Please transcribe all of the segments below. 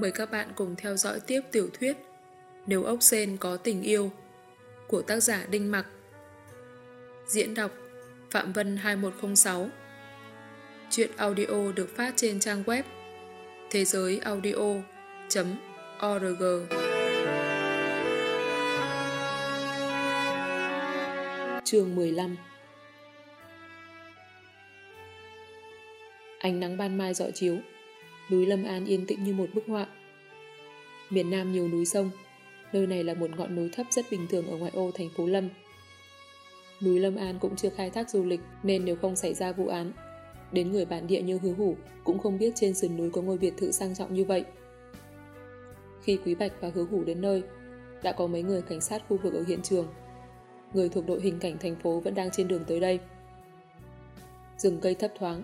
mời các bạn cùng theo dõi tiếp tiểu thuyết Nếu ốc sen có tình yêu của tác giả Đinh Mặc. Diễn đọc Phạm Vân 2106 Chuyện audio được phát trên trang web thế giới audio.org Chương 15 Ánh nắng ban mai dọi chiếu núi Lâm An yên tĩnh như một bức họa. Miền Nam nhiều núi sông, nơi này là một ngọn núi thấp rất bình thường ở ngoại ô thành phố Lâm. Núi Lâm An cũng chưa khai thác du lịch nên nếu không xảy ra vụ án, đến người bản địa như hứa hủ cũng không biết trên sườn núi có ngôi biệt thự sang trọng như vậy. Khi Quý Bạch và hứa hủ đến nơi, đã có mấy người cảnh sát khu vực ở hiện trường. Người thuộc đội hình cảnh thành phố vẫn đang trên đường tới đây. Rừng cây thấp thoáng,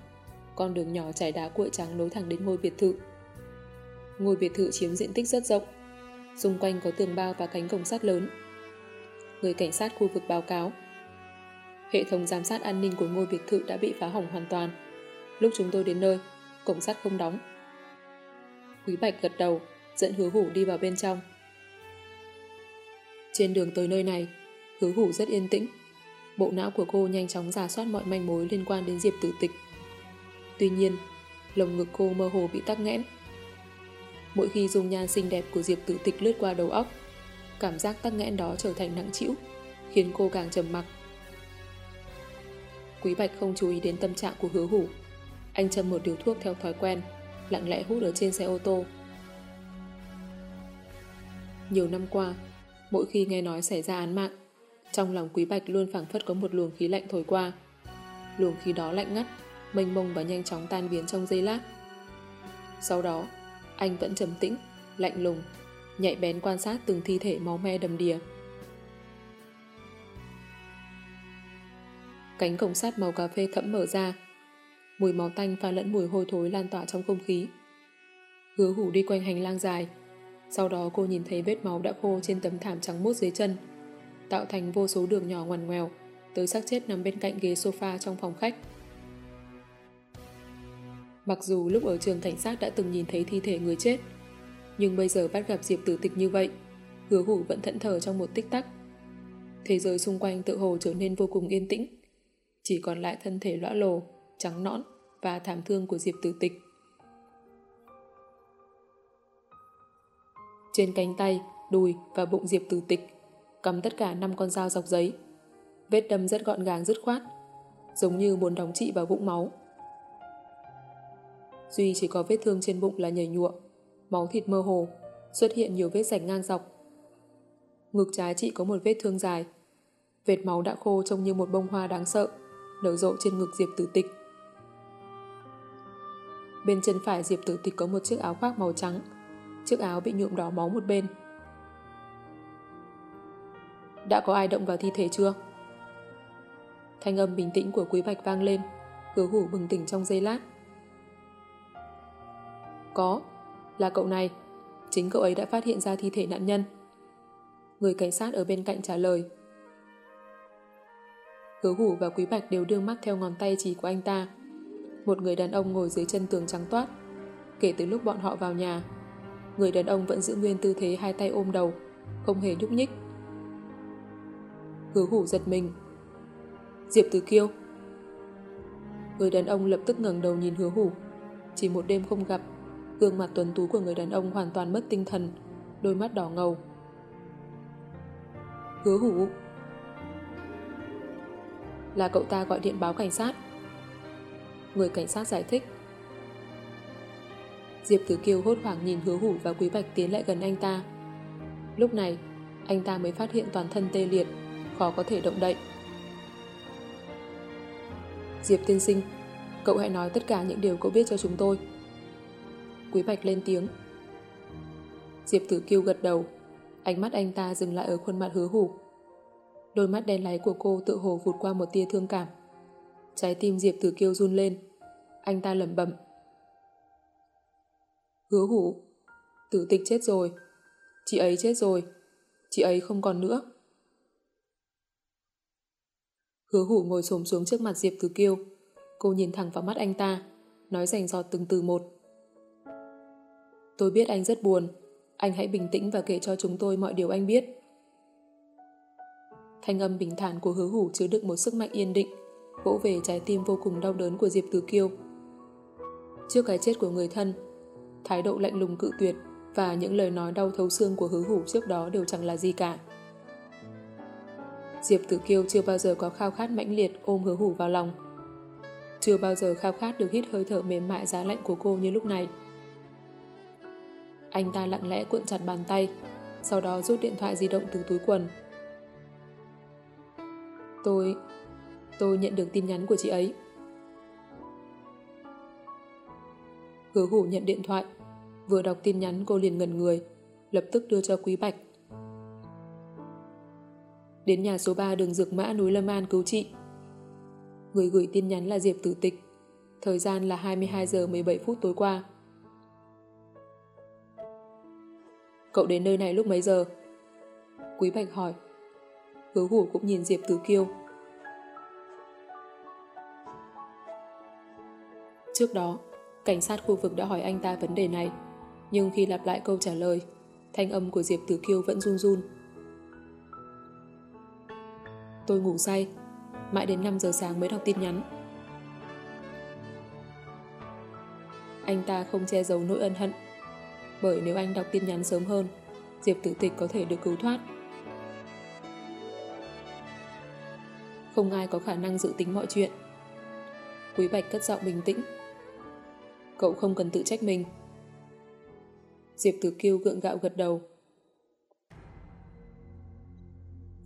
con đường nhỏ trải đá cuội trắng nối thẳng đến ngôi biệt thự. Ngôi biệt thự chiếm diện tích rất rộng, xung quanh có tường bao và cánh cổng sắt lớn. Người cảnh sát khu vực báo cáo. Hệ thống giám sát an ninh của ngôi biệt thự đã bị phá hỏng hoàn toàn. Lúc chúng tôi đến nơi, cổng sắt không đóng. Quý Bạch gật đầu, dẫn hứa hủ đi vào bên trong. Trên đường tới nơi này, hứa hủ rất yên tĩnh. Bộ não của cô nhanh chóng giả soát mọi manh mối liên quan đến Diệp Tử Tịch. Tuy nhiên, lồng ngực cô mơ hồ bị tắc nghẽn. Mỗi khi dung nhan xinh đẹp của Diệp Tử Tịch lướt qua đầu óc, cảm giác tắc nghẽn đó trở thành nặng trĩu, khiến cô càng trầm mặc. Quý Bạch không chú ý đến tâm trạng của hứa hủ. Anh châm một điều thuốc theo thói quen, lặng lẽ hút ở trên xe ô tô. Nhiều năm qua, mỗi khi nghe nói xảy ra án mạng, trong lòng Quý Bạch luôn phảng phất có một luồng khí lạnh thổi qua. Luồng khí đó lạnh ngắt, mênh mông và nhanh chóng tan biến trong giây lát. Sau đó, anh vẫn trầm tĩnh, lạnh lùng, nhạy bén quan sát từng thi thể máu me đầm đìa. Cánh cổng sắt màu cà phê thẫm mở ra, mùi máu tanh pha lẫn mùi hôi thối lan tỏa trong không khí. Hứa hủ đi quanh hành lang dài, sau đó cô nhìn thấy vết máu đã khô trên tấm thảm trắng mốt dưới chân, tạo thành vô số đường nhỏ ngoằn ngoèo, tới xác chết nằm bên cạnh ghế sofa trong phòng khách. Mặc dù lúc ở trường cảnh sát đã từng nhìn thấy thi thể người chết, nhưng bây giờ bắt gặp Diệp tử tịch như vậy, hứa hủ vẫn thẫn thờ trong một tích tắc. Thế giới xung quanh tự hồ trở nên vô cùng yên tĩnh, chỉ còn lại thân thể lõa lồ, trắng nõn và thảm thương của Diệp tử tịch. Trên cánh tay, đùi và bụng Diệp tử tịch cắm tất cả 5 con dao dọc giấy. Vết đâm rất gọn gàng dứt khoát, giống như muốn đóng trị vào vũng máu. Duy chỉ có vết thương trên bụng là nhảy nhụa, máu thịt mơ hồ, xuất hiện nhiều vết rạch ngang dọc. Ngực trái chị có một vết thương dài. Vệt máu đã khô trông như một bông hoa đáng sợ, nở rộ trên ngực Diệp Tử Tịch. Bên chân phải Diệp Tử Tịch có một chiếc áo khoác màu trắng. Chiếc áo bị nhuộm đỏ máu một bên. Đã có ai động vào thi thể chưa? Thanh âm bình tĩnh của Quý Bạch vang lên, hứa hủ bừng tỉnh trong giây lát. Có, là cậu này. Chính cậu ấy đã phát hiện ra thi thể nạn nhân. Người cảnh sát ở bên cạnh trả lời. Hứa hủ và Quý Bạch đều đưa mắt theo ngón tay chỉ của anh ta. Một người đàn ông ngồi dưới chân tường trắng toát. Kể từ lúc bọn họ vào nhà, người đàn ông vẫn giữ nguyên tư thế hai tay ôm đầu, không hề nhúc nhích. Hứa hủ giật mình. Diệp Từ Kiêu. Người đàn ông lập tức ngẩng đầu nhìn hứa hủ. Chỉ một đêm không gặp, Gương mặt tuấn tú của người đàn ông hoàn toàn mất tinh thần, đôi mắt đỏ ngầu. Hứa hủ Là cậu ta gọi điện báo cảnh sát. Người cảnh sát giải thích. Diệp Tử Kiều hốt hoảng nhìn hứa hủ và Quý Bạch tiến lại gần anh ta. Lúc này, anh ta mới phát hiện toàn thân tê liệt, khó có thể động đậy. Diệp tiên sinh, cậu hãy nói tất cả những điều cậu biết cho chúng tôi. Quý Bạch lên tiếng. Diệp Tử Kiêu gật đầu, ánh mắt anh ta dừng lại ở khuôn mặt hứa hủ. Đôi mắt đen láy của cô tự hồ vụt qua một tia thương cảm. Trái tim Diệp Tử Kiêu run lên. Anh ta lẩm bẩm. Hứa hủ, tử tịch chết rồi. Chị ấy chết rồi. Chị ấy không còn nữa. Hứa hủ ngồi xổm xuống trước mặt Diệp Tử Kiêu. Cô nhìn thẳng vào mắt anh ta, nói rành giọt từng từ một. Tôi biết anh rất buồn. Anh hãy bình tĩnh và kể cho chúng tôi mọi điều anh biết. Thanh âm bình thản của hứa hủ chứa đựng một sức mạnh yên định, vỗ về trái tim vô cùng đau đớn của Diệp tử Kiêu. Trước cái chết của người thân, thái độ lạnh lùng cự tuyệt và những lời nói đau thấu xương của hứa hủ trước đó đều chẳng là gì cả. Diệp Tử Kiêu chưa bao giờ có khao khát mãnh liệt ôm hứa hủ vào lòng. Chưa bao giờ khao khát được hít hơi thở mềm mại giá lạnh của cô như lúc này. Anh ta lặng lẽ cuộn chặt bàn tay, sau đó rút điện thoại di động từ túi quần. Tôi... tôi nhận được tin nhắn của chị ấy. Hứa hủ nhận điện thoại, vừa đọc tin nhắn cô liền ngẩn người, lập tức đưa cho Quý Bạch. Đến nhà số 3 đường Dược Mã núi Lâm An cứu chị. Người gửi tin nhắn là Diệp Tử Tịch, thời gian là 22 giờ 17 phút tối qua. Cậu đến nơi này lúc mấy giờ? Quý Bạch hỏi. Hứa hủ cũng nhìn Diệp Tử Kiêu. Trước đó, cảnh sát khu vực đã hỏi anh ta vấn đề này, nhưng khi lặp lại câu trả lời, thanh âm của Diệp Tử Kiêu vẫn run run. Tôi ngủ say, mãi đến 5 giờ sáng mới đọc tin nhắn. Anh ta không che giấu nỗi ân hận bởi nếu anh đọc tin nhắn sớm hơn, Diệp Tử Tịch có thể được cứu thoát. Không ai có khả năng dự tính mọi chuyện. Quý Bạch cất giọng bình tĩnh. Cậu không cần tự trách mình. Diệp Tử Kiêu gượng gạo gật đầu.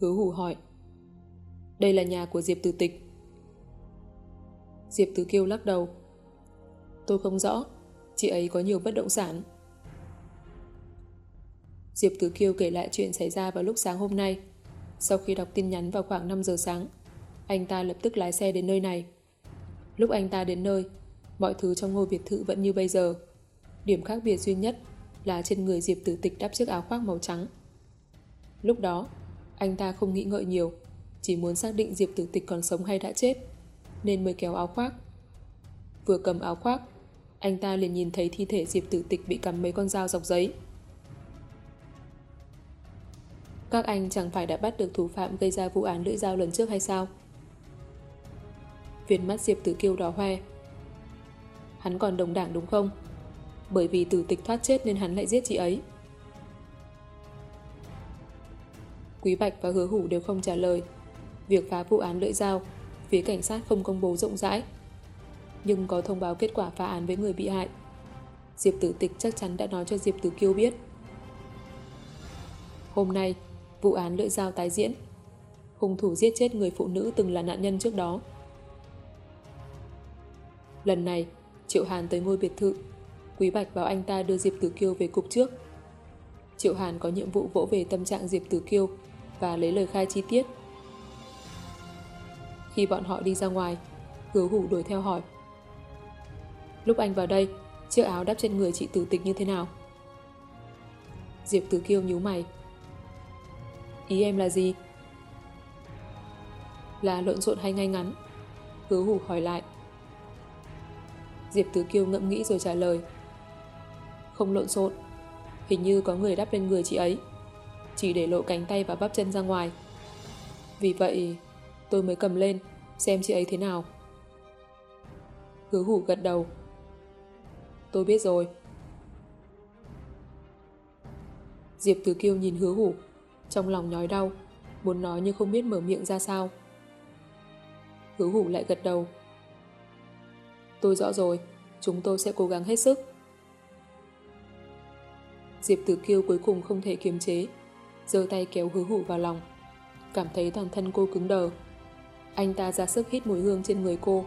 Hứa hủ hỏi. Đây là nhà của Diệp Tử Tịch. Diệp Tử Kiêu lắc đầu. Tôi không rõ, chị ấy có nhiều bất động sản. Diệp Tử Kiêu kể lại chuyện xảy ra vào lúc sáng hôm nay. Sau khi đọc tin nhắn vào khoảng 5 giờ sáng, anh ta lập tức lái xe đến nơi này. Lúc anh ta đến nơi, mọi thứ trong ngôi biệt thự vẫn như bây giờ. Điểm khác biệt duy nhất là trên người Diệp Tử Tịch đắp chiếc áo khoác màu trắng. Lúc đó, anh ta không nghĩ ngợi nhiều, chỉ muốn xác định Diệp Tử Tịch còn sống hay đã chết, nên mới kéo áo khoác. Vừa cầm áo khoác, anh ta liền nhìn thấy thi thể Diệp Tử Tịch bị cắm mấy con dao dọc giấy. Các anh chẳng phải đã bắt được thủ phạm gây ra vụ án lưỡi dao lần trước hay sao? Viên mắt Diệp Tử Kiêu đỏ hoe. Hắn còn đồng đảng đúng không? Bởi vì tử tịch thoát chết nên hắn lại giết chị ấy. Quý Bạch và Hứa Hủ đều không trả lời. Việc phá vụ án lưỡi dao, phía cảnh sát không công bố rộng rãi. Nhưng có thông báo kết quả phá án với người bị hại. Diệp Tử Tịch chắc chắn đã nói cho Diệp Tử Kiêu biết. Hôm nay, vụ án lưỡi dao tái diễn. Hung thủ giết chết người phụ nữ từng là nạn nhân trước đó. Lần này, Triệu Hàn tới ngôi biệt thự. Quý Bạch bảo anh ta đưa Diệp Tử Kiêu về cục trước. Triệu Hàn có nhiệm vụ vỗ về tâm trạng Diệp Tử Kiêu và lấy lời khai chi tiết. Khi bọn họ đi ra ngoài, hứa hủ đuổi theo hỏi. Lúc anh vào đây, chiếc áo đắp trên người chị tử tịch như thế nào? Diệp Tử Kiêu nhíu mày. Ý em là gì? Là lộn xộn hay ngay ngắn? Hứa hủ hỏi lại. Diệp Tứ Kiêu ngẫm nghĩ rồi trả lời. Không lộn xộn. Hình như có người đắp lên người chị ấy. Chỉ để lộ cánh tay và bắp chân ra ngoài. Vì vậy, tôi mới cầm lên, xem chị ấy thế nào. Hứa hủ gật đầu. Tôi biết rồi. Diệp Tứ Kiêu nhìn hứa hủ trong lòng nhói đau, muốn nói nhưng không biết mở miệng ra sao. Hứa hủ lại gật đầu. Tôi rõ rồi, chúng tôi sẽ cố gắng hết sức. Diệp Tử Kiêu cuối cùng không thể kiềm chế, giơ tay kéo hứa hủ vào lòng. Cảm thấy toàn thân cô cứng đờ. Anh ta ra sức hít mùi hương trên người cô,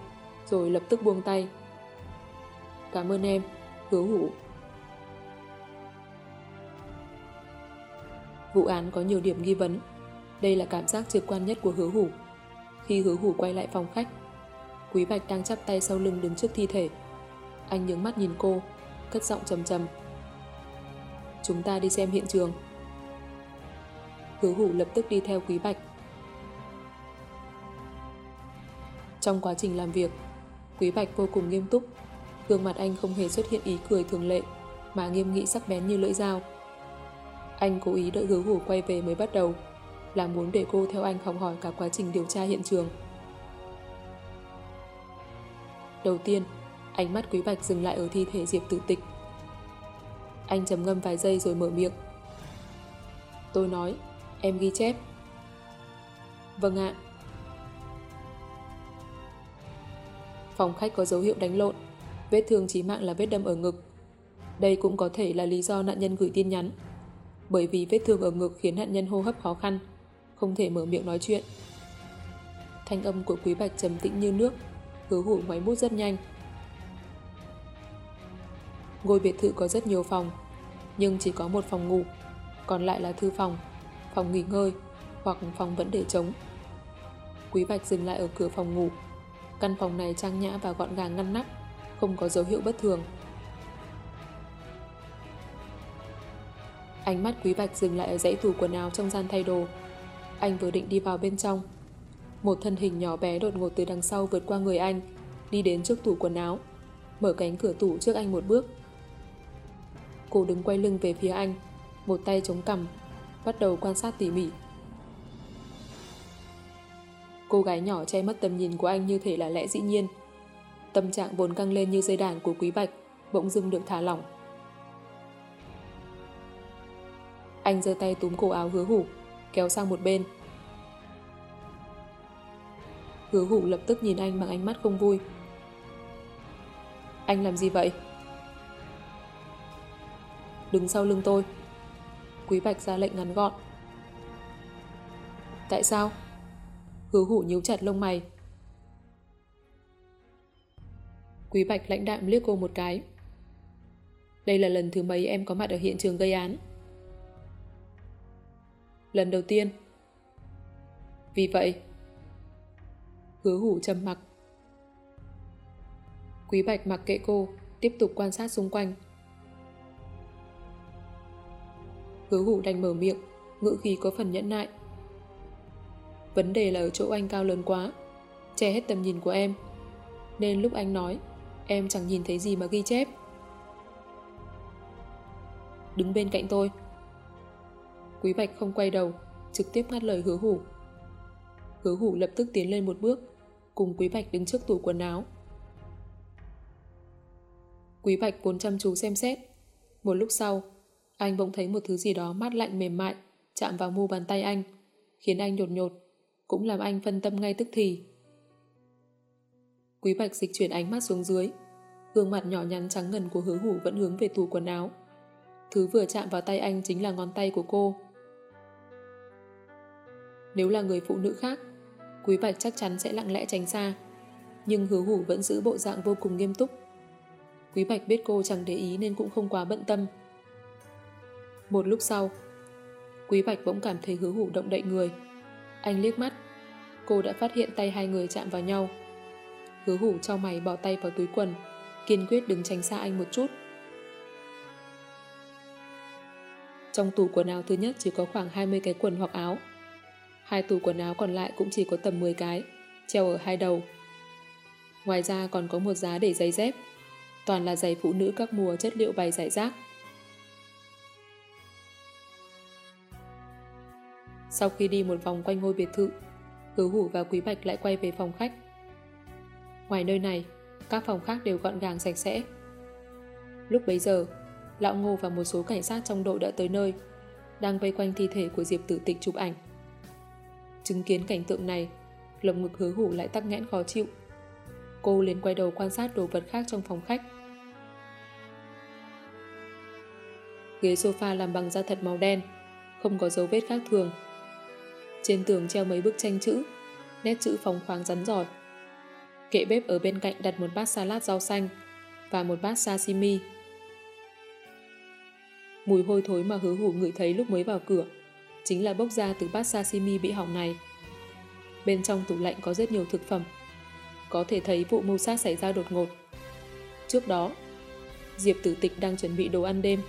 rồi lập tức buông tay. Cảm ơn em, hứa hủ. Vụ án có nhiều điểm nghi vấn. Đây là cảm giác trực quan nhất của hứa hủ. Khi hứa hủ quay lại phòng khách, Quý Bạch đang chắp tay sau lưng đứng trước thi thể. Anh nhướng mắt nhìn cô, cất giọng trầm trầm. Chúng ta đi xem hiện trường. Hứa hủ lập tức đi theo Quý Bạch. Trong quá trình làm việc, Quý Bạch vô cùng nghiêm túc, gương mặt anh không hề xuất hiện ý cười thường lệ, mà nghiêm nghị sắc bén như lưỡi dao. Anh cố ý đợi hứa hủ quay về mới bắt đầu, là muốn để cô theo anh học hỏi cả quá trình điều tra hiện trường. Đầu tiên, ánh mắt Quý Bạch dừng lại ở thi thể Diệp Tử Tịch. Anh trầm ngâm vài giây rồi mở miệng. Tôi nói, em ghi chép. Vâng ạ. Phòng khách có dấu hiệu đánh lộn, vết thương chí mạng là vết đâm ở ngực. Đây cũng có thể là lý do nạn nhân gửi tin nhắn. Bởi vì vết thương ở ngực khiến nạn nhân hô hấp khó khăn, không thể mở miệng nói chuyện. Thanh âm của Quý Bạch trầm tĩnh như nước, hứa hủ máy bút rất nhanh. Ngôi biệt thự có rất nhiều phòng, nhưng chỉ có một phòng ngủ, còn lại là thư phòng, phòng nghỉ ngơi hoặc phòng vẫn để trống. Quý Bạch dừng lại ở cửa phòng ngủ. Căn phòng này trang nhã và gọn gàng ngăn nắp, không có dấu hiệu bất thường. Ánh mắt Quý Bạch dừng lại ở dãy tủ quần áo trong gian thay đồ. Anh vừa định đi vào bên trong. Một thân hình nhỏ bé đột ngột từ đằng sau vượt qua người anh, đi đến trước tủ quần áo, mở cánh cửa tủ trước anh một bước. Cô đứng quay lưng về phía anh, một tay chống cằm, bắt đầu quan sát tỉ mỉ. Cô gái nhỏ che mất tầm nhìn của anh như thể là lẽ dĩ nhiên. Tâm trạng vốn căng lên như dây đàn của Quý Bạch, bỗng dưng được thả lỏng. Anh giơ tay túm cổ áo hứa hủ, kéo sang một bên. Hứa hủ lập tức nhìn anh bằng ánh mắt không vui. Anh làm gì vậy? Đứng sau lưng tôi. Quý Bạch ra lệnh ngắn gọn. Tại sao? Hứa hủ nhíu chặt lông mày. Quý Bạch lãnh đạm liếc cô một cái. Đây là lần thứ mấy em có mặt ở hiện trường gây án. Lần đầu tiên. Vì vậy, hứa hủ trầm mặc. Quý Bạch mặc kệ cô, tiếp tục quan sát xung quanh. Hứa hủ đành mở miệng, ngữ khí có phần nhẫn nại. Vấn đề là ở chỗ anh cao lớn quá, che hết tầm nhìn của em. Nên lúc anh nói, em chẳng nhìn thấy gì mà ghi chép. Đứng bên cạnh tôi. Quý Bạch không quay đầu, trực tiếp ngắt lời hứa hủ. Hứa hủ lập tức tiến lên một bước, cùng Quý Bạch đứng trước tủ quần áo. Quý Bạch vốn chăm chú xem xét. Một lúc sau, anh bỗng thấy một thứ gì đó mát lạnh mềm mại chạm vào mu bàn tay anh, khiến anh nhột nhột, cũng làm anh phân tâm ngay tức thì. Quý Bạch dịch chuyển ánh mắt xuống dưới, gương mặt nhỏ nhắn trắng ngần của hứa hủ vẫn hướng về tủ quần áo. Thứ vừa chạm vào tay anh chính là ngón tay của cô. Nếu là người phụ nữ khác, Quý Bạch chắc chắn sẽ lặng lẽ tránh xa. Nhưng hứa hủ vẫn giữ bộ dạng vô cùng nghiêm túc. Quý Bạch biết cô chẳng để ý nên cũng không quá bận tâm. Một lúc sau, Quý Bạch bỗng cảm thấy hứa hủ động đậy người. Anh liếc mắt, cô đã phát hiện tay hai người chạm vào nhau. Hứa hủ cho mày bỏ tay vào túi quần, kiên quyết đừng tránh xa anh một chút. Trong tủ quần áo thứ nhất chỉ có khoảng 20 cái quần hoặc áo. Hai tủ quần áo còn lại cũng chỉ có tầm 10 cái, treo ở hai đầu. Ngoài ra còn có một giá để giày dép, toàn là giày phụ nữ các mùa chất liệu bày giải rác. Sau khi đi một vòng quanh ngôi biệt thự, Hứa Hủ và Quý Bạch lại quay về phòng khách. Ngoài nơi này, các phòng khác đều gọn gàng sạch sẽ. Lúc bấy giờ, Lão Ngô và một số cảnh sát trong đội đã tới nơi, đang vây quanh thi thể của Diệp Tử Tịch chụp ảnh. Chứng kiến cảnh tượng này, lồng ngực hứa hủ lại tắc nghẽn khó chịu. Cô liền quay đầu quan sát đồ vật khác trong phòng khách. Ghế sofa làm bằng da thật màu đen, không có dấu vết khác thường. Trên tường treo mấy bức tranh chữ, nét chữ phóng khoáng rắn giỏi. Kệ bếp ở bên cạnh đặt một bát salad rau xanh và một bát sashimi. Mùi hôi thối mà hứa hủ ngửi thấy lúc mới vào cửa chính là bốc ra từ bát sashimi bị hỏng này. Bên trong tủ lạnh có rất nhiều thực phẩm. Có thể thấy vụ mưu sát xảy ra đột ngột. Trước đó, Diệp Tử Tịch đang chuẩn bị đồ ăn đêm.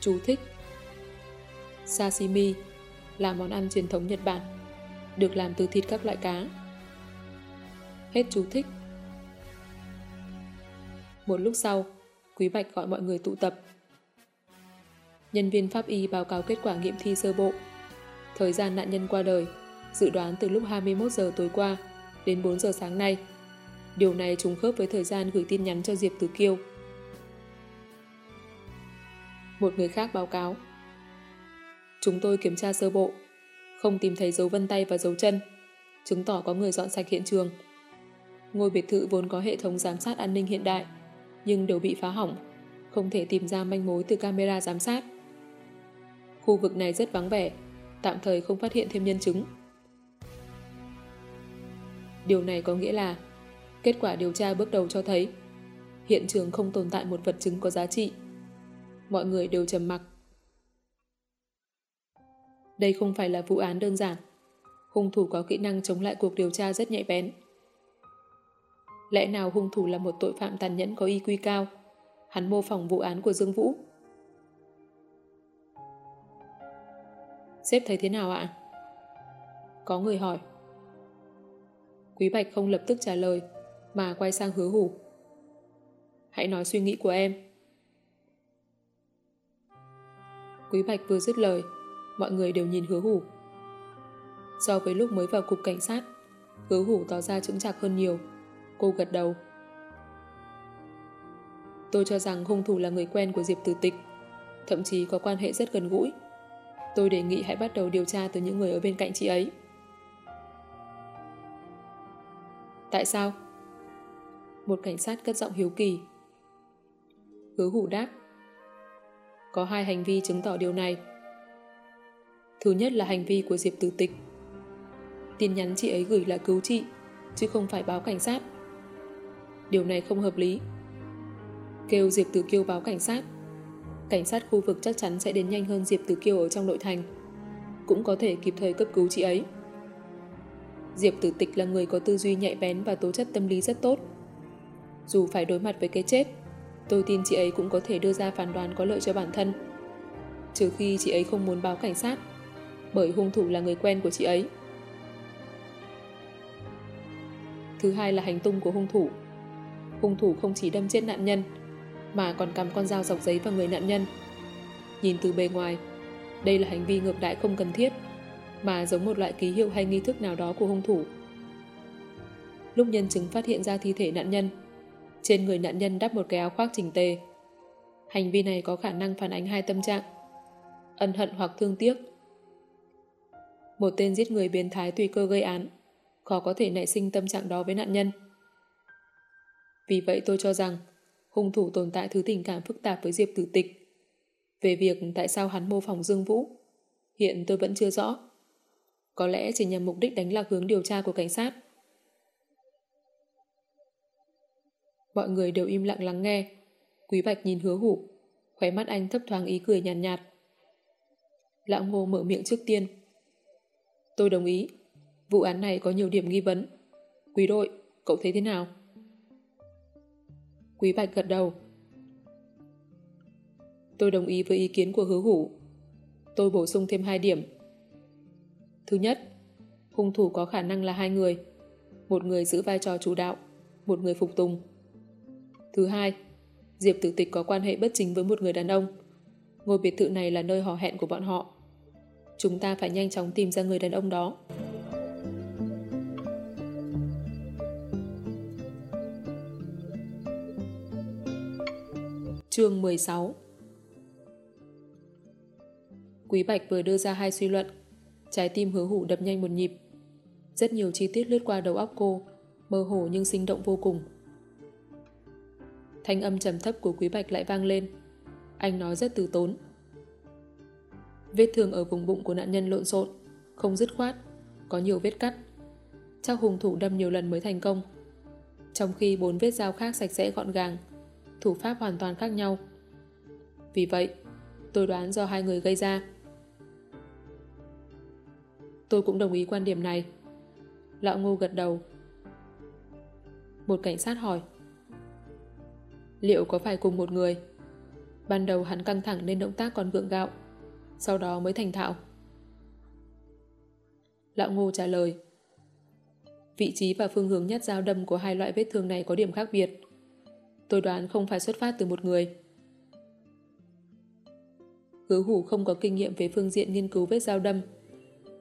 Chú thích Sashimi là món ăn truyền thống Nhật Bản, được làm từ thịt các loại cá. Hết chú thích. Một lúc sau, Quý Bạch gọi mọi người tụ tập. Nhân viên pháp y báo cáo kết quả nghiệm thi sơ bộ. Thời gian nạn nhân qua đời, dự đoán từ lúc 21 giờ tối qua đến 4 giờ sáng nay. Điều này trùng khớp với thời gian gửi tin nhắn cho Diệp Tử Kiêu. Một người khác báo cáo. Chúng tôi kiểm tra sơ bộ, không tìm thấy dấu vân tay và dấu chân, chứng tỏ có người dọn sạch hiện trường. Ngôi biệt thự vốn có hệ thống giám sát an ninh hiện đại, nhưng đều bị phá hỏng, không thể tìm ra manh mối từ camera giám sát. Khu vực này rất vắng vẻ, tạm thời không phát hiện thêm nhân chứng. Điều này có nghĩa là kết quả điều tra bước đầu cho thấy hiện trường không tồn tại một vật chứng có giá trị. Mọi người đều trầm mặc. Đây không phải là vụ án đơn giản. Hung thủ có kỹ năng chống lại cuộc điều tra rất nhạy bén. Lẽ nào hung thủ là một tội phạm tàn nhẫn có IQ cao? Hắn mô phỏng vụ án của Dương Vũ. Sếp thấy thế nào ạ? Có người hỏi. Quý Bạch không lập tức trả lời, mà quay sang hứa hủ. Hãy nói suy nghĩ của em. Quý Bạch vừa dứt lời, mọi người đều nhìn hứa hủ. So với lúc mới vào cục cảnh sát, hứa hủ tỏ ra chứng chạc hơn nhiều. Cô gật đầu. Tôi cho rằng hung thủ là người quen của Diệp Tử Tịch, thậm chí có quan hệ rất gần gũi. Tôi đề nghị hãy bắt đầu điều tra từ những người ở bên cạnh chị ấy. Tại sao? Một cảnh sát cất giọng hiếu kỳ. Hứa hủ đáp. Có hai hành vi chứng tỏ điều này. Thứ nhất là hành vi của Diệp Tử Tịch. Tin nhắn chị ấy gửi là cứu chị, chứ không phải báo cảnh sát. Điều này không hợp lý. Kêu Diệp Tử Kiêu báo cảnh sát. Cảnh sát khu vực chắc chắn sẽ đến nhanh hơn Diệp Tử Kiêu ở trong nội thành. Cũng có thể kịp thời cấp cứu chị ấy. Diệp Tử Tịch là người có tư duy nhạy bén và tố chất tâm lý rất tốt. Dù phải đối mặt với cái chết, tôi tin chị ấy cũng có thể đưa ra phán đoán có lợi cho bản thân. Trừ khi chị ấy không muốn báo cảnh sát, bởi hung thủ là người quen của chị ấy. Thứ hai là hành tung của hung thủ. Hung thủ không chỉ đâm chết nạn nhân, mà còn cắm con dao dọc giấy vào người nạn nhân. Nhìn từ bề ngoài, đây là hành vi ngược đại không cần thiết mà giống một loại ký hiệu hay nghi thức nào đó của hung thủ. Lúc nhân chứng phát hiện ra thi thể nạn nhân, trên người nạn nhân đắp một cái áo khoác chỉnh tề. Hành vi này có khả năng phản ánh hai tâm trạng, ân hận hoặc thương tiếc. Một tên giết người biến thái tùy cơ gây án, khó có thể nảy sinh tâm trạng đó với nạn nhân. Vì vậy tôi cho rằng hung thủ tồn tại thứ tình cảm phức tạp với Diệp Tử Tịch. Về việc tại sao hắn mô phỏng Dương Vũ, hiện tôi vẫn chưa rõ có lẽ chỉ nhằm mục đích đánh lạc hướng điều tra của cảnh sát. Mọi người đều im lặng lắng nghe. Quý Bạch nhìn hứa hủ, khóe mắt anh thấp thoáng ý cười nhàn nhạt, nhạt. Lão Ngô mở miệng trước tiên. Tôi đồng ý. Vụ án này có nhiều điểm nghi vấn. Quý đội, cậu thấy thế nào? Quý Bạch gật đầu. Tôi đồng ý với ý kiến của hứa hủ. Tôi bổ sung thêm hai điểm. Thứ nhất, hung thủ có khả năng là hai người. Một người giữ vai trò chủ đạo, một người phục tùng. Thứ hai, Diệp Tử Tịch có quan hệ bất chính với một người đàn ông. Ngôi biệt thự này là nơi hò hẹn của bọn họ. Chúng ta phải nhanh chóng tìm ra người đàn ông đó. Chương 16 Quý Bạch vừa đưa ra hai suy luận Trái tim hứa hủ đập nhanh một nhịp. Rất nhiều chi tiết lướt qua đầu óc cô, mơ hồ nhưng sinh động vô cùng. Thanh âm trầm thấp của Quý Bạch lại vang lên. Anh nói rất từ tốn. Vết thương ở vùng bụng của nạn nhân lộn xộn, không dứt khoát, có nhiều vết cắt. Chắc hùng thủ đâm nhiều lần mới thành công. Trong khi bốn vết dao khác sạch sẽ gọn gàng, thủ pháp hoàn toàn khác nhau. Vì vậy, tôi đoán do hai người gây ra. Tôi cũng đồng ý quan điểm này. Lão Ngô gật đầu. Một cảnh sát hỏi. Liệu có phải cùng một người? Ban đầu hắn căng thẳng nên động tác còn gượng gạo, sau đó mới thành thạo. Lão Ngô trả lời. Vị trí và phương hướng nhát dao đâm của hai loại vết thương này có điểm khác biệt. Tôi đoán không phải xuất phát từ một người. Hứa hủ không có kinh nghiệm về phương diện nghiên cứu vết dao đâm.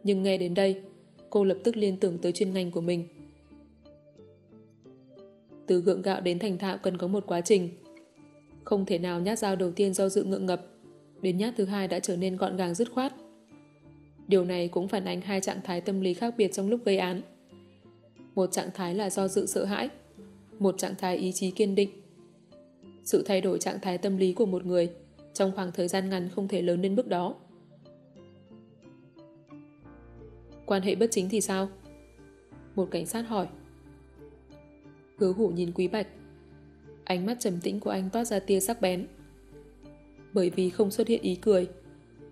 Nhưng nghe đến đây, cô lập tức liên tưởng tới chuyên ngành của mình. Từ gượng gạo đến thành thạo cần có một quá trình. Không thể nào nhát dao đầu tiên do dự ngượng ngập, đến nhát thứ hai đã trở nên gọn gàng dứt khoát. Điều này cũng phản ánh hai trạng thái tâm lý khác biệt trong lúc gây án. Một trạng thái là do dự sợ hãi, một trạng thái ý chí kiên định. Sự thay đổi trạng thái tâm lý của một người trong khoảng thời gian ngắn không thể lớn đến mức đó. Quan hệ bất chính thì sao? Một cảnh sát hỏi. Hứa hủ nhìn Quý Bạch. Ánh mắt trầm tĩnh của anh toát ra tia sắc bén. Bởi vì không xuất hiện ý cười,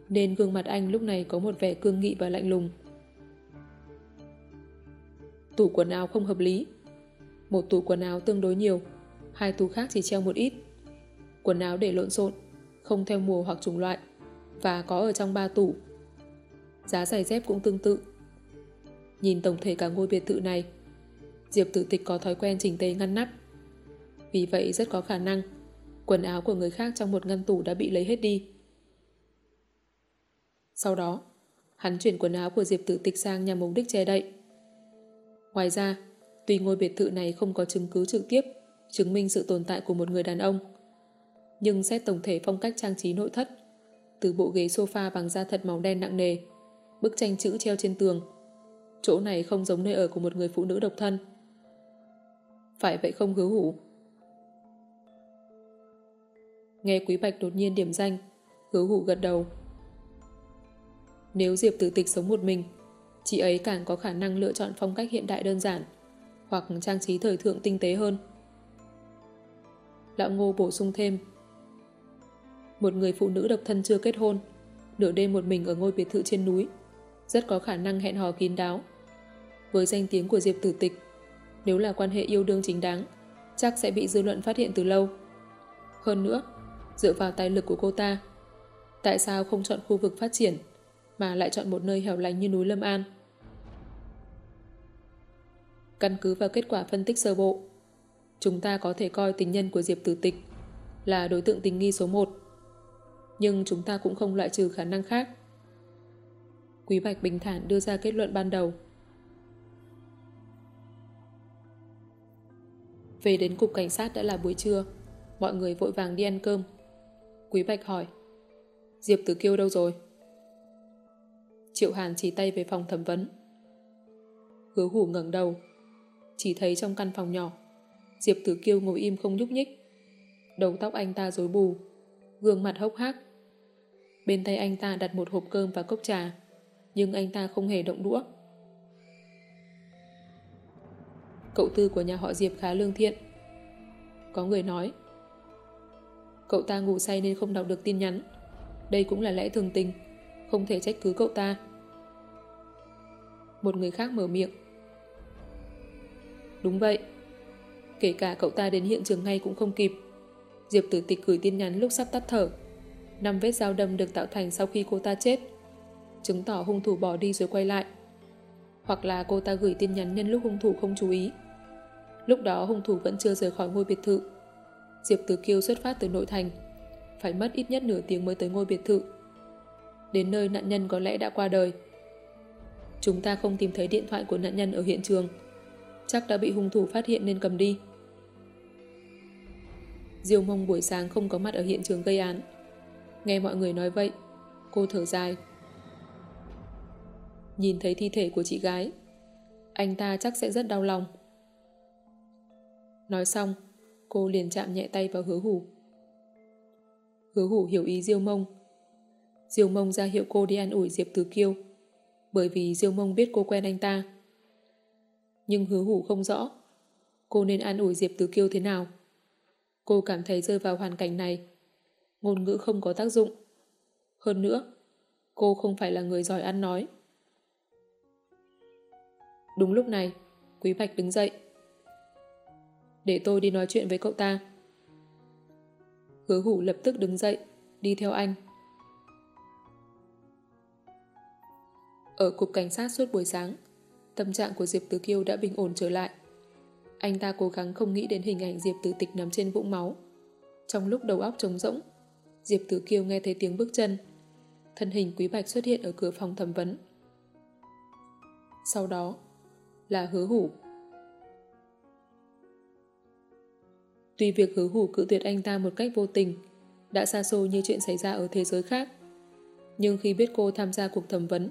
nên gương mặt anh lúc này có một vẻ cương nghị và lạnh lùng. Tủ quần áo không hợp lý. Một tủ quần áo tương đối nhiều, hai tủ khác chỉ treo một ít. Quần áo để lộn xộn, không theo mùa hoặc chủng loại, và có ở trong ba tủ. Giá giày dép cũng tương tự. Nhìn tổng thể cả ngôi biệt thự này, Diệp Tử Tịch có thói quen chỉnh tề ngăn nắp. Vì vậy rất có khả năng quần áo của người khác trong một ngăn tủ đã bị lấy hết đi. Sau đó, hắn chuyển quần áo của Diệp Tử Tịch sang nhằm mục đích che đậy. Ngoài ra, tuy ngôi biệt thự này không có chứng cứ trực tiếp chứng minh sự tồn tại của một người đàn ông, nhưng xét tổng thể phong cách trang trí nội thất, từ bộ ghế sofa bằng da thật màu đen nặng nề, bức tranh chữ treo trên tường, chỗ này không giống nơi ở của một người phụ nữ độc thân. Phải vậy không hứa hủ? Nghe Quý Bạch đột nhiên điểm danh, hứa hủ gật đầu. Nếu Diệp Tử Tịch sống một mình, chị ấy càng có khả năng lựa chọn phong cách hiện đại đơn giản hoặc trang trí thời thượng tinh tế hơn. Lão Ngô bổ sung thêm một người phụ nữ độc thân chưa kết hôn, nửa đêm một mình ở ngôi biệt thự trên núi, rất có khả năng hẹn hò kín đáo. Với danh tiếng của Diệp Tử Tịch, nếu là quan hệ yêu đương chính đáng, chắc sẽ bị dư luận phát hiện từ lâu. Hơn nữa, dựa vào tài lực của cô ta, tại sao không chọn khu vực phát triển, mà lại chọn một nơi hẻo lánh như núi Lâm An? Căn cứ vào kết quả phân tích sơ bộ, chúng ta có thể coi tình nhân của Diệp Tử Tịch là đối tượng tình nghi số 1 nhưng chúng ta cũng không loại trừ khả năng khác. Quý Bạch bình thản đưa ra kết luận ban đầu. Về đến cục cảnh sát đã là buổi trưa, mọi người vội vàng đi ăn cơm. Quý Bạch hỏi, Diệp Tử Kiêu đâu rồi? Triệu Hàn chỉ tay về phòng thẩm vấn. Hứa hủ ngẩng đầu, chỉ thấy trong căn phòng nhỏ, Diệp Tử Kiêu ngồi im không nhúc nhích. Đầu tóc anh ta rối bù, gương mặt hốc hác, Bên tay anh ta đặt một hộp cơm và cốc trà, nhưng anh ta không hề động đũa. Cậu tư của nhà họ Diệp khá lương thiện. Có người nói, cậu ta ngủ say nên không đọc được tin nhắn. Đây cũng là lẽ thường tình, không thể trách cứ cậu ta. Một người khác mở miệng. Đúng vậy. Kể cả cậu ta đến hiện trường ngay cũng không kịp. Diệp tử tịch gửi tin nhắn lúc sắp tắt thở năm vết dao đâm được tạo thành sau khi cô ta chết, chứng tỏ hung thủ bỏ đi rồi quay lại. Hoặc là cô ta gửi tin nhắn nhân lúc hung thủ không chú ý. Lúc đó hung thủ vẫn chưa rời khỏi ngôi biệt thự. Diệp Tử Kiêu xuất phát từ nội thành, phải mất ít nhất nửa tiếng mới tới ngôi biệt thự. Đến nơi nạn nhân có lẽ đã qua đời. Chúng ta không tìm thấy điện thoại của nạn nhân ở hiện trường, chắc đã bị hung thủ phát hiện nên cầm đi. Diêu mông buổi sáng không có mặt ở hiện trường gây án. Nghe mọi người nói vậy, cô thở dài. Nhìn thấy thi thể của chị gái, anh ta chắc sẽ rất đau lòng. Nói xong, cô liền chạm nhẹ tay vào hứa hủ. Hứa hủ hiểu ý Diêu Mông. Diêu Mông ra hiệu cô đi ăn ủi Diệp Tứ Kiêu, bởi vì Diêu Mông biết cô quen anh ta. Nhưng hứa hủ không rõ, cô nên ăn ủi Diệp Tứ Kiêu thế nào. Cô cảm thấy rơi vào hoàn cảnh này ngôn ngữ không có tác dụng. Hơn nữa, cô không phải là người giỏi ăn nói. Đúng lúc này, Quý Bạch đứng dậy. Để tôi đi nói chuyện với cậu ta. Hứa hủ lập tức đứng dậy, đi theo anh. Ở cục cảnh sát suốt buổi sáng, tâm trạng của Diệp Tứ Kiêu đã bình ổn trở lại. Anh ta cố gắng không nghĩ đến hình ảnh Diệp Tử Tịch nằm trên vũng máu. Trong lúc đầu óc trống rỗng, Diệp Tử Kiêu nghe thấy tiếng bước chân. Thân hình Quý Bạch xuất hiện ở cửa phòng thẩm vấn. Sau đó là hứa hủ. Tuy việc hứa hủ cự tuyệt anh ta một cách vô tình đã xa xôi như chuyện xảy ra ở thế giới khác, nhưng khi biết cô tham gia cuộc thẩm vấn,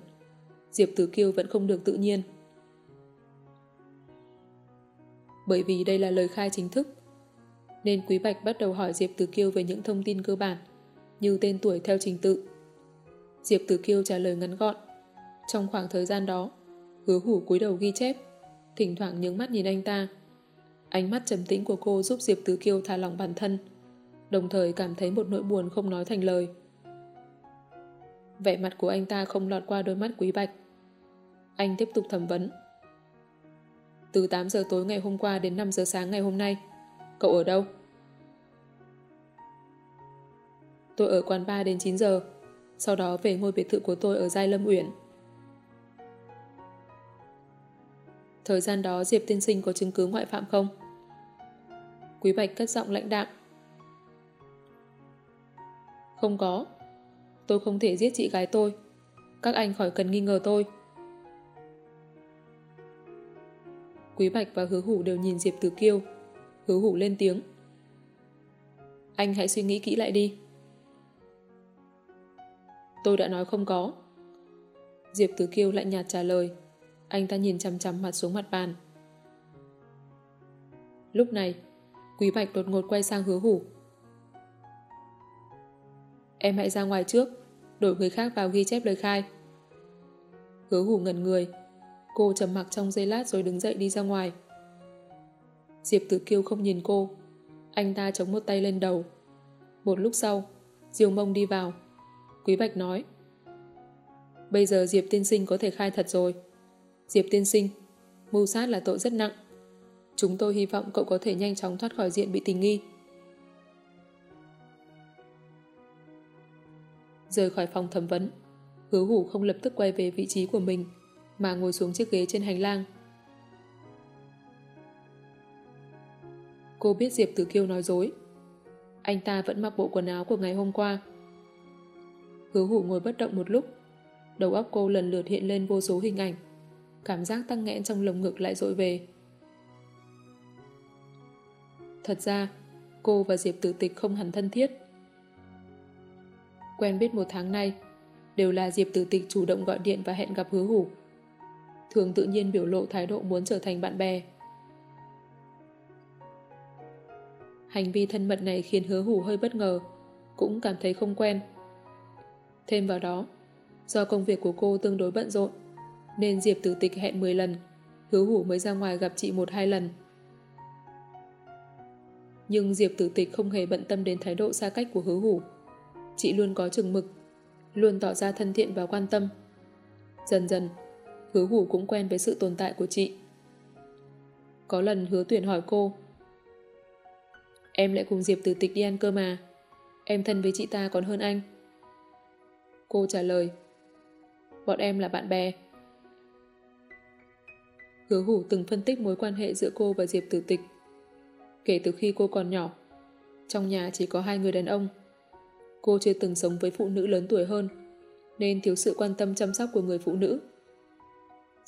Diệp Tử Kiêu vẫn không được tự nhiên. Bởi vì đây là lời khai chính thức, nên Quý Bạch bắt đầu hỏi Diệp Tử Kiêu về những thông tin cơ bản, như tên tuổi theo trình tự. Diệp Tử Kiêu trả lời ngắn gọn. Trong khoảng thời gian đó, hứa hủ cúi đầu ghi chép, thỉnh thoảng nhướng mắt nhìn anh ta. Ánh mắt trầm tĩnh của cô giúp Diệp Tử Kiêu thả lỏng bản thân, đồng thời cảm thấy một nỗi buồn không nói thành lời. Vẻ mặt của anh ta không lọt qua đôi mắt quý bạch. Anh tiếp tục thẩm vấn. Từ 8 giờ tối ngày hôm qua đến 5 giờ sáng ngày hôm nay, cậu ở đâu? Tôi ở quán bar đến 9 giờ, sau đó về ngôi biệt thự của tôi ở Giai Lâm Uyển. Thời gian đó Diệp tiên sinh có chứng cứ ngoại phạm không? Quý Bạch cất giọng lãnh đạm. Không có. Tôi không thể giết chị gái tôi. Các anh khỏi cần nghi ngờ tôi. Quý Bạch và Hứa Hủ đều nhìn Diệp Tử Kiêu. Hứa Hủ lên tiếng. Anh hãy suy nghĩ kỹ lại đi. Tôi đã nói không có. Diệp Tử Kiêu lại nhạt trả lời. Anh ta nhìn chăm chăm mặt xuống mặt bàn. Lúc này, Quý Bạch đột ngột quay sang hứa hủ. Em hãy ra ngoài trước, đổi người khác vào ghi chép lời khai. Hứa hủ ngẩn người, cô trầm mặc trong giây lát rồi đứng dậy đi ra ngoài. Diệp Tử Kiêu không nhìn cô, anh ta chống một tay lên đầu. Một lúc sau, Diêu Mông đi vào. Quý Bạch nói Bây giờ Diệp tiên sinh có thể khai thật rồi. Diệp tiên sinh, mưu sát là tội rất nặng. Chúng tôi hy vọng cậu có thể nhanh chóng thoát khỏi diện bị tình nghi. Rời khỏi phòng thẩm vấn, hứa hủ không lập tức quay về vị trí của mình, mà ngồi xuống chiếc ghế trên hành lang. Cô biết Diệp Tử Kiêu nói dối. Anh ta vẫn mặc bộ quần áo của ngày hôm qua. Hứa hủ ngồi bất động một lúc, đầu óc cô lần lượt hiện lên vô số hình ảnh cảm giác tăng nghẽn trong lồng ngực lại dội về. Thật ra, cô và Diệp Tử Tịch không hẳn thân thiết. Quen biết một tháng nay, đều là Diệp Tử Tịch chủ động gọi điện và hẹn gặp hứa hủ. Thường tự nhiên biểu lộ thái độ muốn trở thành bạn bè. Hành vi thân mật này khiến hứa hủ hơi bất ngờ, cũng cảm thấy không quen. Thêm vào đó, do công việc của cô tương đối bận rộn, nên Diệp Tử Tịch hẹn 10 lần, hứa hủ mới ra ngoài gặp chị một hai lần. Nhưng Diệp Tử Tịch không hề bận tâm đến thái độ xa cách của hứa hủ. Chị luôn có chừng mực, luôn tỏ ra thân thiện và quan tâm. Dần dần, hứa hủ cũng quen với sự tồn tại của chị. Có lần hứa tuyển hỏi cô Em lại cùng Diệp Tử Tịch đi ăn cơm mà Em thân với chị ta còn hơn anh Cô trả lời Bọn em là bạn bè Hứa hủ từng phân tích mối quan hệ giữa cô và Diệp Tử Tịch. Kể từ khi cô còn nhỏ, trong nhà chỉ có hai người đàn ông. Cô chưa từng sống với phụ nữ lớn tuổi hơn, nên thiếu sự quan tâm chăm sóc của người phụ nữ.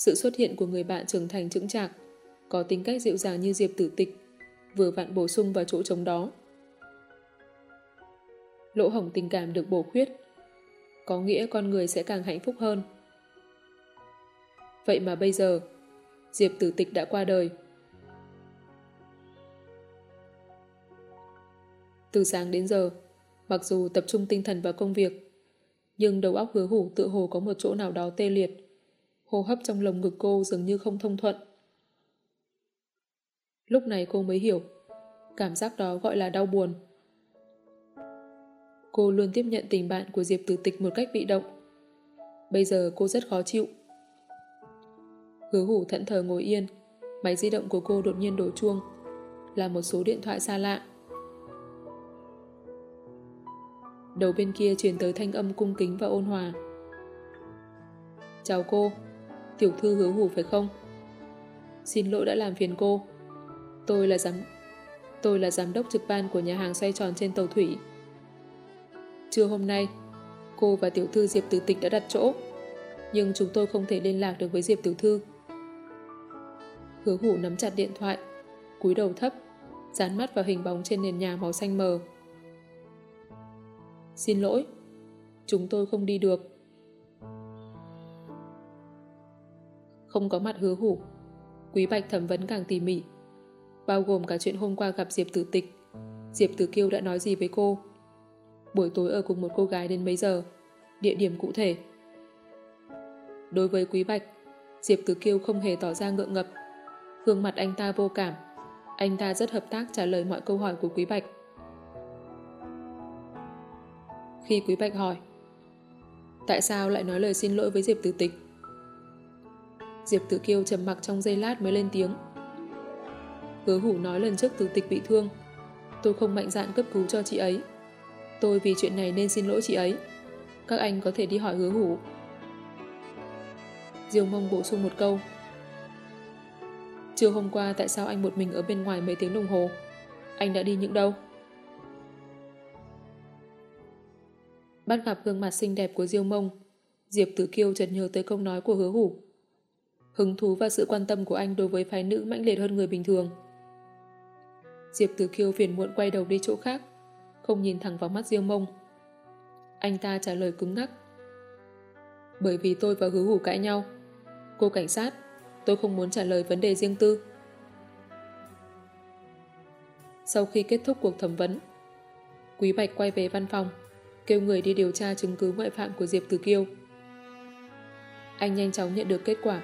Sự xuất hiện của người bạn trưởng thành chững chạc, có tính cách dịu dàng như Diệp Tử Tịch, vừa vặn bổ sung vào chỗ trống đó. Lỗ hổng tình cảm được bổ khuyết, có nghĩa con người sẽ càng hạnh phúc hơn. Vậy mà bây giờ, Diệp Tử Tịch đã qua đời. Từ sáng đến giờ, mặc dù tập trung tinh thần vào công việc, nhưng đầu óc hứa hủ tự hồ có một chỗ nào đó tê liệt. Hô hấp trong lồng ngực cô dường như không thông thuận. Lúc này cô mới hiểu, cảm giác đó gọi là đau buồn. Cô luôn tiếp nhận tình bạn của Diệp Tử Tịch một cách bị động. Bây giờ cô rất khó chịu. Hứa hủ thận thờ ngồi yên, máy di động của cô đột nhiên đổ chuông, là một số điện thoại xa lạ. Đầu bên kia truyền tới thanh âm cung kính và ôn hòa. Chào cô, tiểu thư hứa hủ phải không? Xin lỗi đã làm phiền cô. Tôi là giám tôi là giám đốc trực ban của nhà hàng xoay tròn trên tàu thủy. Trưa hôm nay, cô và tiểu thư Diệp Tử Tịch đã đặt chỗ, nhưng chúng tôi không thể liên lạc được với Diệp Tử Thư. Hứa hủ nắm chặt điện thoại, cúi đầu thấp, dán mắt vào hình bóng trên nền nhà màu xanh mờ. Xin lỗi, chúng tôi không đi được. Không có mặt hứa hủ, Quý Bạch thẩm vấn càng tỉ mỉ, bao gồm cả chuyện hôm qua gặp Diệp Tử Tịch. Diệp Tử Kiêu đã nói gì với cô? Buổi tối ở cùng một cô gái đến mấy giờ? Địa điểm cụ thể? Đối với Quý Bạch, Diệp Tử Kiêu không hề tỏ ra ngượng ngập. Gương mặt anh ta vô cảm. Anh ta rất hợp tác trả lời mọi câu hỏi của Quý Bạch. Khi Quý Bạch hỏi Tại sao lại nói lời xin lỗi với Diệp Tử Tịch? Diệp Tử Kiêu trầm mặc trong giây lát mới lên tiếng. Hứa hủ nói lần trước từ Tịch bị thương. Tôi không mạnh dạn cấp cứu cho chị ấy. Tôi vì chuyện này nên xin lỗi chị ấy. Các anh có thể đi hỏi hứa hủ. Diêu mông bổ sung một câu. Trưa hôm qua tại sao anh một mình ở bên ngoài mấy tiếng đồng hồ? Anh đã đi những đâu? Bắt gặp gương mặt xinh đẹp của Diêu mông, Diệp Tử Kiêu chợt nhớ tới câu nói của hứa hủ. Hứng thú và sự quan tâm của anh đối với phái nữ mãnh liệt hơn người bình thường. Diệp Tử Kiêu phiền muộn quay đầu đi chỗ khác, không nhìn thẳng vào mắt Diêu mông. Anh ta trả lời cứng ngắc. Bởi vì tôi và hứa hủ cãi nhau. Cô cảnh sát, tôi không muốn trả lời vấn đề riêng tư. Sau khi kết thúc cuộc thẩm vấn, Quý Bạch quay về văn phòng, kêu người đi điều tra chứng cứ ngoại phạm của Diệp Tử Kiêu. Anh nhanh chóng nhận được kết quả.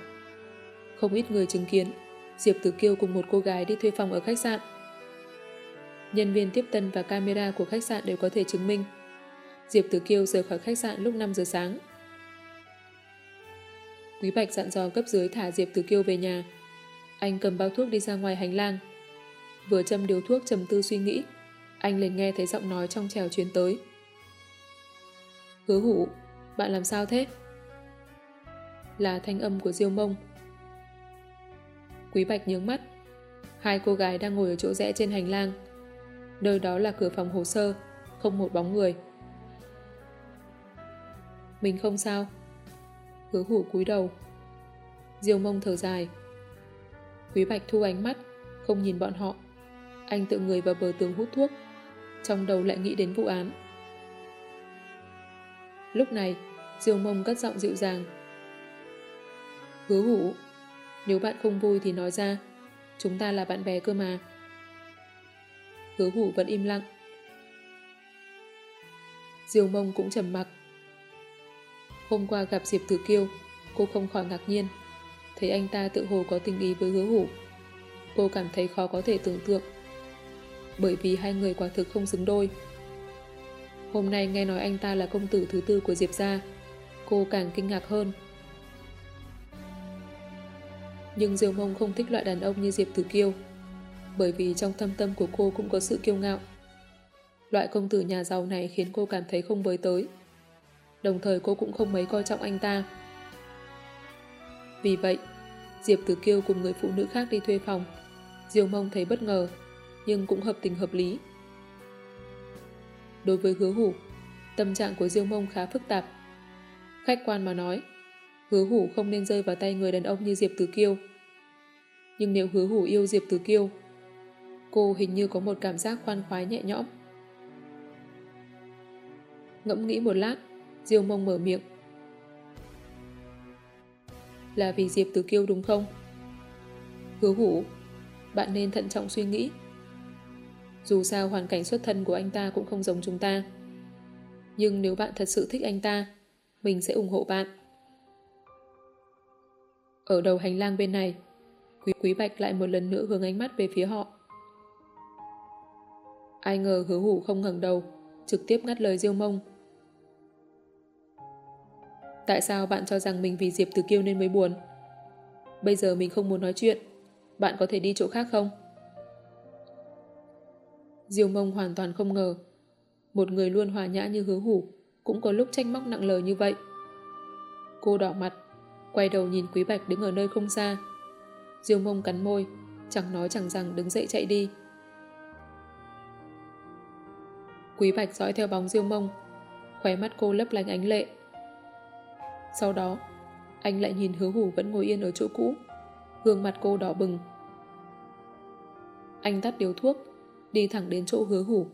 Không ít người chứng kiến, Diệp Tử Kiêu cùng một cô gái đi thuê phòng ở khách sạn. Nhân viên tiếp tân và camera của khách sạn đều có thể chứng minh Diệp Tử Kiêu rời khỏi khách sạn lúc 5 giờ sáng. Quý Bạch dặn dò cấp dưới thả Diệp Tử Kiêu về nhà. Anh cầm bao thuốc đi ra ngoài hành lang. Vừa châm điều thuốc trầm tư suy nghĩ, anh liền nghe thấy giọng nói trong trèo chuyến tới. Hứa hủ, bạn làm sao thế? Là thanh âm của Diêu Mông. Quý Bạch nhướng mắt. Hai cô gái đang ngồi ở chỗ rẽ trên hành lang. Nơi đó là cửa phòng hồ sơ, không một bóng người. Mình không sao. Hứa hủ cúi đầu. Diêu mông thở dài. Quý Bạch thu ánh mắt, không nhìn bọn họ. Anh tự người vào bờ tường hút thuốc. Trong đầu lại nghĩ đến vụ án. Lúc này, Diêu mông cất giọng dịu dàng. Hứa hủ, nếu bạn không vui thì nói ra. Chúng ta là bạn bè cơ mà. Hứa hủ vẫn im lặng. diều mông cũng trầm mặc. Hôm qua gặp Diệp Tử Kiêu, cô không khỏi ngạc nhiên. Thấy anh ta tự hồ có tình ý với hứa hủ. Cô cảm thấy khó có thể tưởng tượng. Bởi vì hai người quả thực không xứng đôi. Hôm nay nghe nói anh ta là công tử thứ tư của Diệp gia, cô càng kinh ngạc hơn. Nhưng Diêu Mông không thích loại đàn ông như Diệp Tử Kiêu, bởi vì trong thâm tâm của cô cũng có sự kiêu ngạo. Loại công tử nhà giàu này khiến cô cảm thấy không với tới đồng thời cô cũng không mấy coi trọng anh ta. Vì vậy, Diệp Tử Kiêu cùng người phụ nữ khác đi thuê phòng. Diêu Mông thấy bất ngờ, nhưng cũng hợp tình hợp lý. Đối với hứa hủ, tâm trạng của Diêu Mông khá phức tạp. Khách quan mà nói, hứa hủ không nên rơi vào tay người đàn ông như Diệp Tử Kiêu. Nhưng nếu hứa hủ yêu Diệp Tử Kiêu, cô hình như có một cảm giác khoan khoái nhẹ nhõm. Ngẫm nghĩ một lát, Diêu mông mở miệng. Là vì Diệp Tử Kiêu đúng không? Hứa hủ, bạn nên thận trọng suy nghĩ. Dù sao hoàn cảnh xuất thân của anh ta cũng không giống chúng ta. Nhưng nếu bạn thật sự thích anh ta, mình sẽ ủng hộ bạn. Ở đầu hành lang bên này, Quý, Quý Bạch lại một lần nữa hướng ánh mắt về phía họ. Ai ngờ hứa hủ không ngẩng đầu, trực tiếp ngắt lời Diêu Mông. Tại sao bạn cho rằng mình vì Diệp Từ Kiêu nên mới buồn? Bây giờ mình không muốn nói chuyện. Bạn có thể đi chỗ khác không? Diêu mông hoàn toàn không ngờ. Một người luôn hòa nhã như hứa hủ cũng có lúc tranh móc nặng lời như vậy. Cô đỏ mặt, quay đầu nhìn Quý Bạch đứng ở nơi không xa. Diêu mông cắn môi, Chẳng nói chẳng rằng đứng dậy chạy đi. Quý Bạch dõi theo bóng diêu mông, khóe mắt cô lấp lánh ánh lệ. Sau đó, anh lại nhìn hứa hủ vẫn ngồi yên ở chỗ cũ, gương mặt cô đỏ bừng. Anh tắt điếu thuốc, đi thẳng đến chỗ hứa hủ.